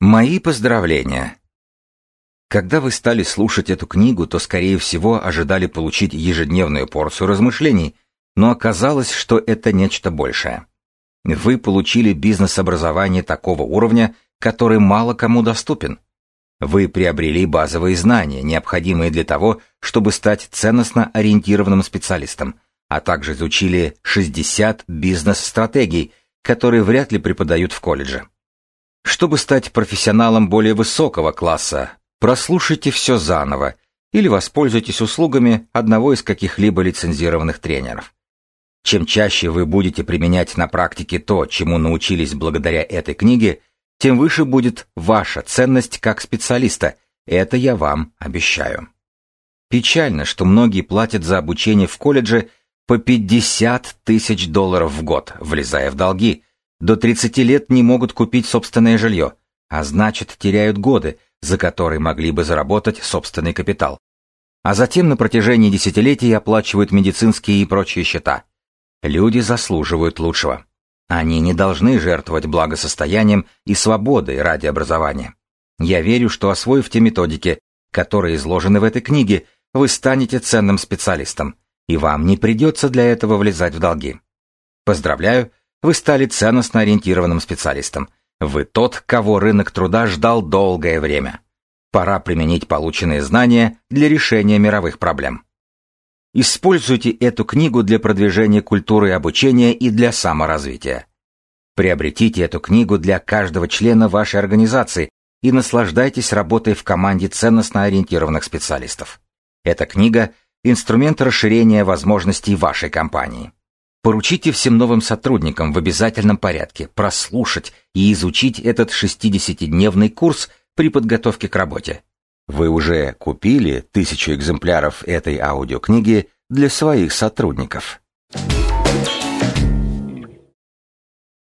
Мои поздравления. Когда вы стали слушать эту книгу, то, скорее всего, ожидали получить ежедневную порцию размышлений, но оказалось, что это нечто большее. Вы получили бизнес-образование такого уровня, который мало кому доступен. Вы приобрели базовые знания, необходимые для того, чтобы стать ценностно ориентированным специалистом, а также изучили 60 бизнес-стратегий, которые вряд ли преподают в колледже. Чтобы стать профессионалом более высокого класса, прослушайте все заново или воспользуйтесь услугами одного из каких-либо лицензированных тренеров. Чем чаще вы будете применять на практике то, чему научились благодаря этой книге, тем выше будет ваша ценность как специалиста. Это я вам обещаю. Печально, что многие платят за обучение в колледже по 50 тысяч долларов в год, влезая в долги. До 30 лет не могут купить собственное жилье, а значит теряют годы, за которые могли бы заработать собственный капитал. А затем на протяжении десятилетий оплачивают медицинские и прочие счета. Люди заслуживают лучшего. Они не должны жертвовать благосостоянием и свободой ради образования. Я верю, что освоив те методики, которые изложены в этой книге, вы станете ценным специалистом, и вам не придется для этого влезать в долги. Поздравляю, вы стали ценностно ориентированным специалистом. Вы тот, кого рынок труда ждал долгое время. Пора применить полученные знания для решения мировых проблем. Используйте эту книгу для продвижения культуры обучения и для саморазвития. Приобретите эту книгу для каждого члена вашей организации и наслаждайтесь работой в команде ценностно ориентированных специалистов. Эта книга – инструмент расширения возможностей вашей компании. Поручите всем новым сотрудникам в обязательном порядке прослушать и изучить этот 60-дневный курс при подготовке к работе. Вы уже купили тысячу экземпляров этой аудиокниги для своих сотрудников.